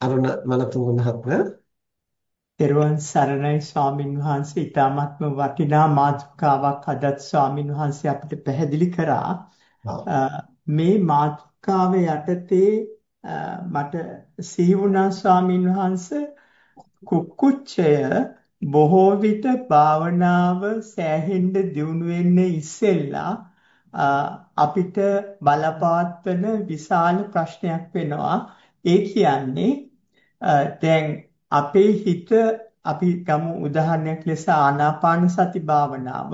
අරුණ මනතුංග මහත්මයා. තෙරුවන් සරණයි ස්වාමින් වහන්සේ. ඊ타මත්ම වටිනා මාතෘකාවක් අදත් ස්වාමින් වහන්සේ අපිට පැහැදිලි කරා. මේ මාතෘකාව යටතේ මට සිහි වුණා ස්වාමින් වහන්සේ. කුක්කුච්චය බොහෝ විට භාවනාව සෑහෙන්න දියුණු වෙන්නේ ඉස්සෙල්ලා අපිට බලපවත්වන විශාල ප්‍රශ්නයක් වෙනවා. ඒ කියන්නේ දැන් අපේ හිත අපි ගමු උදාහරණයක් ලෙස ආනාපාන සති භාවනාව.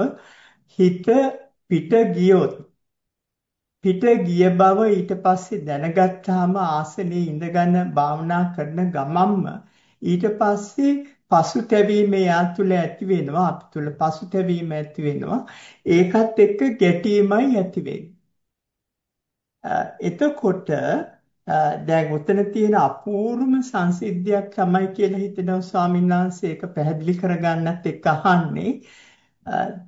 හිත පිට ගියොත් පිට ගිය බව ඊට පස්සේ දැනගත්තාම ආසනේ ඉඳගෙන භාවනා කරන ගමම්ම ඊට පස්සේ පසුතැවීම යා තුළ ඇති වෙනවා. අප තුළ පසුතැවීම ඇති වෙනවා. ඒකත් එක්ක ගැටීමයි ඇති එතකොට දැන් උතන තියෙන අපූර්වම සංසිද්ධියක් තමයි කියලා හිතනවා ස්වාමීන් වහන්සේ. ඒක පැහැදිලි කරගන්නත් එක්ක අහන්නේ.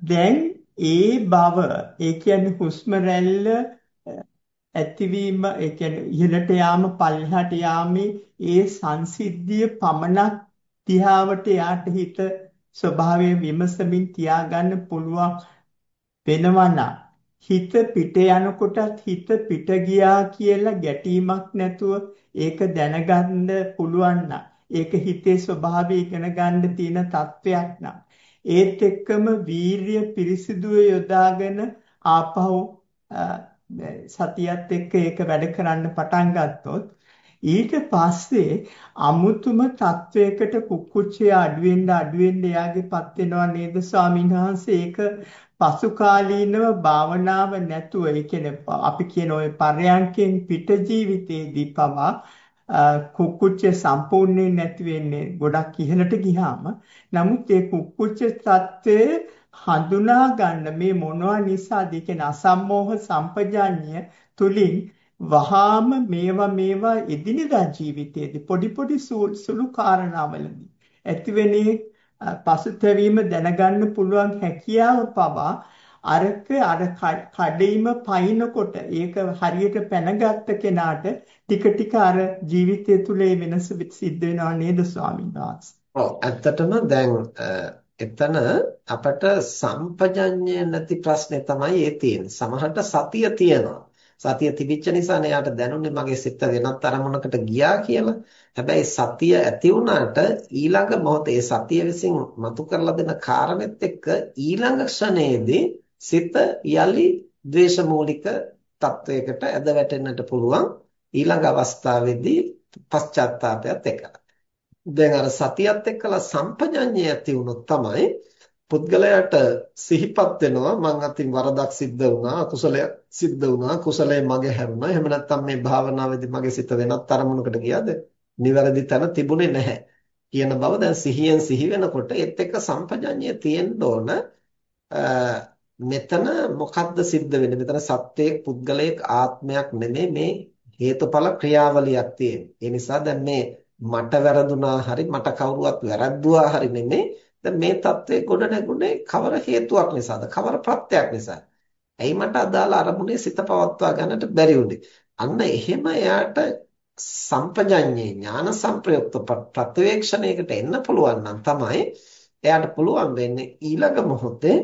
දැන් ඒ බව ඒ කියන්නේ හුස්ම රැල්ල ඇතිවීම ඒ කියන්නේ ඉහළට යාම පල්ලෙහාට යාමේ ඒ සංසිද්ධිය පමණක් තියාවට යාට හිත ස්වභාවය විමසමින් තියාගන්න පුළුවන් වෙනවා හිත පිට යනකොටත් හිත පිට ගියා කියලා ගැටීමක් නැතුව ඒක දැනගන්න පුළුවන් ඒක හිතේ ස්වභාවය ඉගෙන ගන්න තියෙන තත්වයක් නම් ඒත් එක්කම වීරිය පිරිසිදුව යොදාගෙන ආපහු සතියත් එක්ක ඒක වැඩ කරන්න පටන් ගත්තොත් ඊට පස්සේ අමුතුම තත්වයකට කුක්කුච්චේ අඩුවෙන්න අඩුවෙන්න එයාගේපත් වෙනවා නේද ස්වාමින්වහන්සේ ඒක පසුකාලීනව භාවනාව නැතුව ඒ කියන්නේ අපි කියන ওই පරයන්කෙන් පිට ජීවිතේදී පවා කුක්කුච්චේ සම්පූර්ණයෙන් නැති වෙන්නේ ගොඩක් ඉහළට ගියාම. නමුත් ඒ කුක්කුච්ච තත්ත්වයේ හඳුනා ගන්න මේ මොනවා නිසාද? කියන අසම්මෝහ සම්පජාඤ්‍ය තුලින් වහාම මේවා මේවා එදිනෙදා ජීවිතයේදී පොඩි පොඩි සුළු කාරණාවලදී ඇතිවෙනේ පසුතැවීම දැනගන්න පුළුවන් හැකියාව පවා අරක අර කඩේම පයින්නකොට ඒක හරියට පැනගත්ත කෙනාට ටික ටික අර ජීවිතය තුළ වෙනස සිද්ධ වෙනවා නේද ස්වාමීන් වහන්සේ. ඔව් ඇත්තටම දැන් එතන අපට සම්පජඤ්ඤය නැති ප්‍රශ්නේ තමයි ඒ තියෙන්නේ. සමහරට සතිය තියෙනවා. සතිය තිබිච්ච නිසා නේ යාට දැනුනේ මගේ සිත වෙනත් අරමුණකට ගියා කියලා. හැබැයි සතිය ඇති වුණාට ඊළඟ මොහොතේ සතිය විසින් මතු කරලා දෙන කාරණෙත් එක්ක ඊළඟ ක්ෂණයේදී සිත යලි ද්වේෂමූලික තත්වයකට ඇද වැටෙන්නට පුළුවන් ඊළඟ අවස්ථාවේදී පශ්චාත්තාපයත් එක්කලා. දැන් අර සතියත් එක්කලා සම්පජඤ්ඤය ඇති වුණොත් තමයි පුද්ගලයාට සිහිපත් වෙනවා මං අතින් වරදක් සිද්ධ වුණා අකුසලයක් සිද්ධ වුණා කුසලයේ මගේ හැරුණා. එහෙම නැත්නම් මේ භාවනාවේදී මගේ සිත වෙනත් අරමුණකට ගියාද? නිවැරදි තැන තිබුණේ නැහැ කියන බව දැන් සිහියෙන් සිහි වෙනකොට ඒත් එක්ක සම්පජඤ්ඤය තියෙන්න ඕන. මෙතන මොකද්ද සිද්ධ වෙන්නේ? මෙතන සත්‍යයක් පුද්ගලයෙක් ආත්මයක් නෙමෙයි මේ හේතුඵල ක්‍රියාවලියක් තියෙන. ඒ නිසා දැන් මේ මට වැරදුනා හරි මට කවුරුවත් වැරද්දුවා හරි නෙමෙයි. දැන් මේ தત્ත්වයේ ගොඩ නැගුණේ කවර හේතුවක් නිසාද? කවර ප්‍රත්‍යක් නිසාද? ඇයි මට අදාළ අරමුණේ සිත පවත්වා ගන්නට බැරි වුනේ? අන්න එහෙම එයාට සම්පජඤ්ඤේ ඥාන සංප්‍රයුක්ත ප්‍රත්‍යවේක්ෂණයකට එන්න පුළුවන් නම් තමයි එයාට පුළුවන් වෙන්නේ ඊළඟ මොහොතේ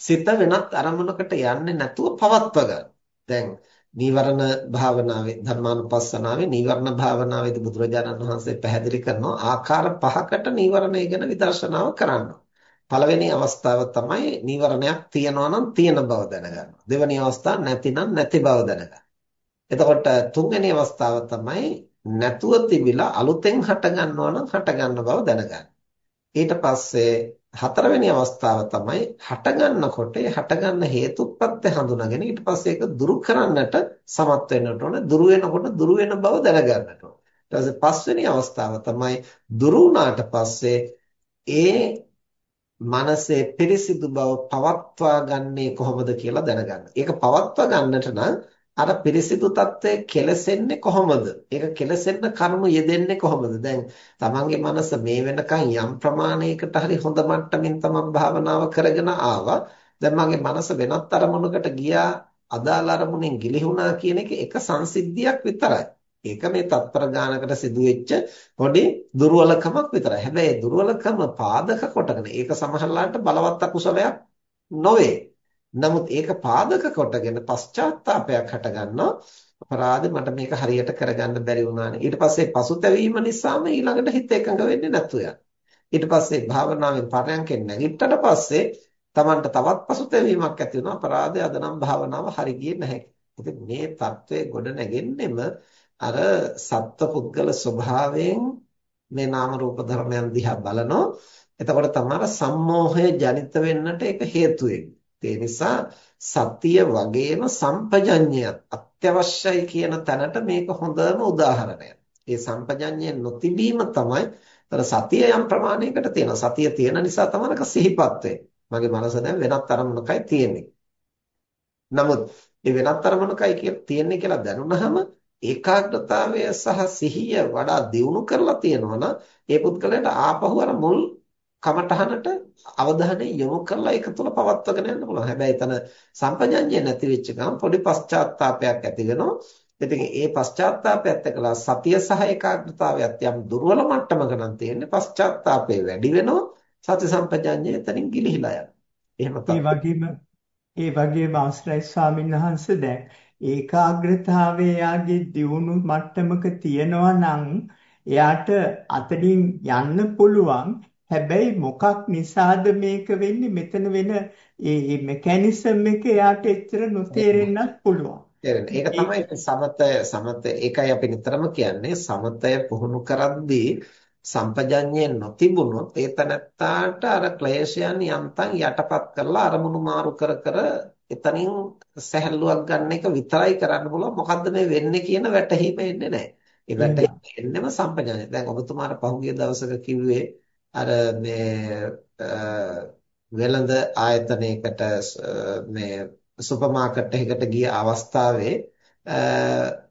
සිත වෙනත් අරමුණකට යන්නේ නැතුව පවත්වා ගන්න. දැන් නීවරණ භාවනාවේ ධර්මානුපස්සනාවේ නීවරණ භාවනාවේදී බුදුරජාණන් වහන්සේ පැහැදිලි කරනවා ආකාර පහකට නීවරණය ගැන විදර්ශනාව කරන්න. පළවෙනි අවස්ථාව තමයි නීවරණයක් තියනවා නම් තියෙන බව දැනගන්න. දෙවෙනි අවස්ථාව නැතිනම් නැති බව දැනගන්න. එතකොට තුන්වෙනි අවස්ථාව තමයි නැතුව තිබිලා අලුතෙන් හට ගන්නවා නම් හට ගන්න බව දැනගන්න. ඊට පස්සේ හතරවෙනි අවස්ථාව තමයි හටගන්නකොට ඒ හටගන්න හේතුප්‍රත්‍ය හඳුනාගෙන ඊට පස්සේ ඒක දුරු කරන්නට සමත් වෙන්නට ඕන දුරු වෙනකොට දුරු වෙන බව දැනගන්නට ඕන ඊට පස්සේ පස්වෙනි අවස්ථාව තමයි දුරු වුණාට පස්සේ ඒ මනසේ පිරිසිදු බව පවත්වා ගන්නේ කොහොමද කියලා දැනගන්න. ඒක පවත්වා ගන්නට නම් අර පිරිසිදු తත්වයේ කෙලසෙන්නේ කොහොමද? ඒක කෙලසෙන්න කර්ම යෙදෙන්නේ කොහොමද? දැන් තමන්ගේ මනස මේ වෙනකන් යම් ප්‍රමාණයකට හරි හොඳ මට්ටමින් තමන් භාවනාව කරගෙන ආවා. දැන් මගේ මනස වෙනත් අරමුණකට ගියා අදාළ අරමුණෙන් ගිලිහුණා කියන එක එක සංසිද්ධියක් විතරයි. ඒක මේ තත්පර ගානකට සිදුවෙච්ච පොඩි දුර්වලකමක් විතරයි. හැබැයි දුර්වලකම පාදක කොටගෙන ඒක සමහරලාට බලවත් අකුසලයක් නොවේ. නමුත් ඒක පාදක කොටගෙන පශ්චාත්තාවපයක් හටගන්නවා. අපරාධේ මට මේක හරියට කරගන්න බැරි වුණානේ. ඊට පස්සේ පසුතැවීම නිසාම ඊළඟට හිත එකඟ වෙන්නේ නැතු ඊට පස්සේ භාවනාවෙන් පරයන්කෙන් නැගිට්ටට පස්සේ Tamanට තවත් පසුතැවීමක් ඇති වෙනවා. අපරාධේ අද නම් භාවනාව හරි ගියේ නැහැ. ඉතින් මේ தત્ත්වය ගොඩ නැගෙන්නෙම අර සත්පුද්ගල ස්වභාවයෙන් මේ නාම රූප ධර්මයන් දිහා බලනෝ එතකොට තමයි සම්මෝහය ජනිත වෙන්නට ඒක හේතු ඒ නිසා සතිය වගේම සම්පජඤ්ඤයත් අත්‍යවශ්‍යයි කියන තැනට මේක හොඳම උදාහරණයක්. ඒ සම්පජඤ්ඤය නොතිබීම තමයි අර සතිය යම් ප්‍රමාණයකට තියෙනවා. සතිය තියෙන නිසා තමයි සිහිපත් වෙන්නේ. මගේ මනස දැන් වෙනත් අරමුණකයි තියෙන්නේ. නමුත් මේ වෙනත් අරමුණකයි තියෙන්නේ කියලා දැනුණහම ඒකාග්‍රතාවය සහ සිහිය වඩා දියුණු කරලා තියෙනවා නම් ඒ පුද්ගලයාට ආපහු අර මුල් කමඨහනට අවධානය යොමු කරලා ඒක තුළ පවත්වාගෙන යන්න පුළුවන්. හැබැයි එතන සම්පජඤ්ඤය නැති වෙච්ච ගමන් පොඩි පශ්චාත්තාවපයක් ඇති වෙනවා. ඉතින් ඒ පශ්චාත්තාවපයත් එක්කලා සතිය සහ ඒකාග්‍රතාවයත් යම් දුර්වල මට්ටමක නම් තියෙන්නේ පශ්චාත්තාවපේ වැඩි වෙනවා. සති සම්පජඤ්ඤය එතනින් ගිලිහිලා යනවා. එහෙම තමයි. ඒ වගේම ඒ වගේම අවසරයි ස්වාමීන් වහන්සේ දැන් ඒකාග්‍රතාවය යාගේ දියුණු මට්ටමක තියනවා නම් එයාට අතනින් යන්න පුළුවන් හැබැයි මොකක් නිසාද මේක වෙන්නේ මෙතන වෙන ඒ මෙකැනිසම් එක එයාට එච්චර නොතේරෙන්නත් පුළුවන්. ඒක තමයි සමතය සමතය ඒකයි අපි නිතරම කියන්නේ සමතය පුහුණු කරද්දී සම්පජඤ්ඤය නොතිබුණොත් ඒ තනත්තාට අර ක්ලේශයන් යන්තම් යටපත් කරලා අරමුණු මාරු කර කර එතනින් සැහැල්ලුවක් ගන්න එක විතරයි කරන්න පුළුවන්. මොකද්ද මේ වෙන්නේ කියන වැටහීම එන්නේ නැහැ. ඒ වැටහීම එන්නෙම සම්පජානනය. දැන් ඔබතුමාට පහුගිය දවසක කිව්වේ අර මේ වෙළඳ ආයතනයකට මේ සුපර් මාකට් එකකට ගිය අවස්ථාවේ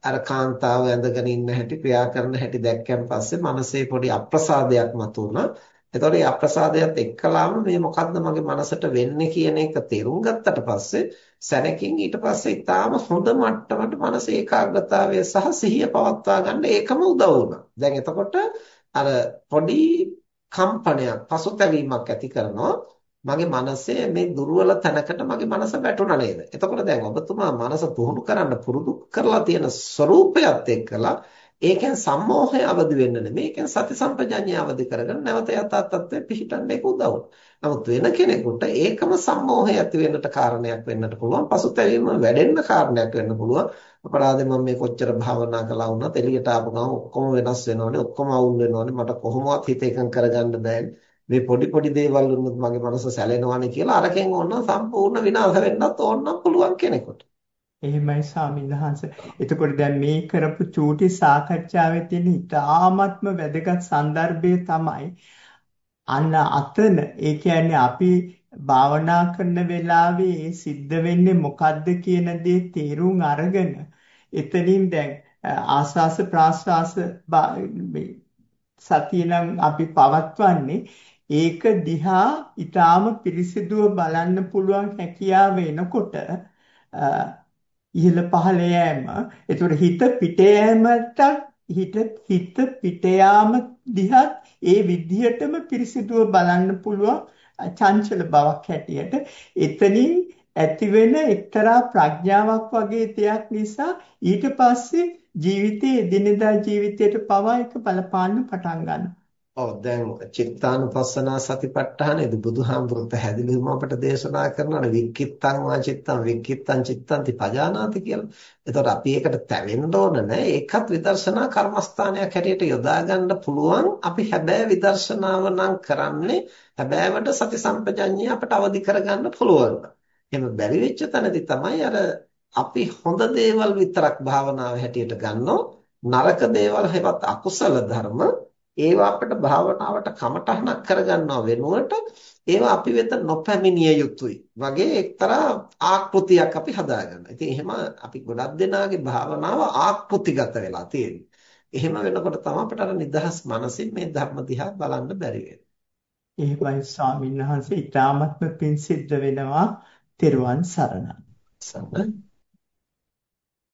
අර කාන්තාව ඇඳගෙන ඉන්න හැටි ක්‍රියා කරන හැටි දැක්කන් පස්සේ මනසේ පොඩි අප්‍රසාදයක් මතුවුණා. එතකොට මේ අප්‍රසාදයත් එක්කලාම මේ මොකද්ද මගේ මනසට වෙන්නේ කියන එක තේරුම් ගත්තට පස්සේ සැනකින් ඊට පස්සේ ඊටාම හොඳ මට්ටමට මනස ඒකාග්‍රතාවය සහ සිහිය පවත්වා ගන්න ඒකම උදව් වුණා. දැන් එතකොට අර පොඩි කම්පනයක් පසුතැවීමක් ඇති කරනවා මගේ මනසේ මේ දුර්වල තැනකට මගේ මනස වැටුණා නේද? එතකොට දැන් ඔබතුමා මනස පුහුණු කරන්න පුරුදු කරලා තියෙන ස්වરૂපයත් එක්කලා ඒකෙන් සම්මෝහය අවදි වෙන්න නෙමෙයි ඒකෙන් සති සම්පජඤ්ඤය අවදි කරගෙන නැවත යථා තත්ත්වයට පිහිටන්න ඒක උදව් නමුත් වෙන කෙනෙකුට ඒකම සම්මෝහය ඇති වෙන්නට කාරණයක් වෙන්නට පුළුවන්. පසුතැවීම වැඩෙන්න කාරණයක් වෙන්න පුළුවන්. අපරාධේ මම මේ කොච්චර භාවනා කළා වුණත් එළියට ආපු ගමන් ඔක්කොම වෙනස් වෙනවනේ ඔක්කොම අවුල් වෙනවනේ. මට කොහොමවත් හිත එකඟ කරගන්න බෑනේ මේ පොඩි පොඩි දේවල් වුණත් මගේ මනස සැලෙනවානේ කියලා අරකින් ඕන සම්පූර්ණ විනාශ වෙන්නත් ඕන පුළුවන් කෙනෙකුට. එහෙමයි ස්වාමින්වහන්ස. එතකොට දැන් මේ කරපු චූටි සාකච්ඡාවේ තියෙන ඉතාමත්ම වැදගත් સંદર્ભය තමයි අන්න අතන ඒ කියන්නේ අපි භාවනා කරන වෙලාවේ ඒ සිද්ධ වෙන්නේ මොකද්ද කියන දේ තේරුම් අරගෙන එතනින් දැන් ආස්වාස ප්‍රාස්වාස සතියනම් අපි පවත්වන්නේ ඒක දිහා ඊටාම පිරිසිදුව බලන්න පුළුවන් හැකියාව එනකොට ඉහළ පහළ යෑම. ඒතකොට හිත පිට යෑමට හිත හිත පිට යාම දිහත් ඒ විදිහටම පිරිසිදුව බලන්න පුළුවන් චංචල බවක් හැටියට. එතනින් ඇතිවෙන එක්තරා ප්‍රඥාවක් වගේ දෙයක් නිසා ඊට පස්සේ ජීවිතයේ එදිනෙදා ජීවිතයට පවා එක බලපාන්න පටන් ගන්නවා. ඔව් දැන් චිත්තානුපස්සනා සතිපට්ඨානෙද බුදුහාමුදුරු පැහැදිලිවම අපට දේශනා කරනවානේ වික්කිත්තං වාචිත්තං වික්කිත්තං චිත්තං පජානාති කියලා. එතකොට අපි ඒකට තැවෙන්න ඕන නෑ. ඒකත් විදර්ශනා කර්මස්ථානයක් හැටියට යොදා ගන්න පුළුවන්. අපි හැබෑ විදර්ශනාව නම් කරන්නේ හැබෑවට සති සම්පජඤ්ඤය අපට අවදි කරගන්න පුළුවන්. එහෙම බැරි වෙච්ච තැනදී තමයි අර අපි හොඳ දේවල් විතරක් භාවනාව හැටියට ගන්නෝ නරක දේවල් හැවත් අකුසල ධර්ම ඒවා අපිට භාවනාවට කමටහනක් කරගන්නව වෙනුවට ඒවා අපි වෙත නොපැමිණිය යුතුයි වගේ එක්තරා ආකෘතියක් අපි හදාගන්නවා. ඉතින් එහෙම අපි ගොඩක් දෙනාගේ භාවනාව ආකෘතිගත වෙලා තියෙන්නේ. එහෙම වෙනකොට තමයි අපිට අර නිදහස් මනසින් මේ ධර්ම දිහා බලන්න බැරි වෙන්නේ. එහෙමයි ස්වාමීන් වහන්සේ ඊටාත්ම පිං සිද්ධ වෙනවා. තෙරුවන් සරණයි. සරණයි.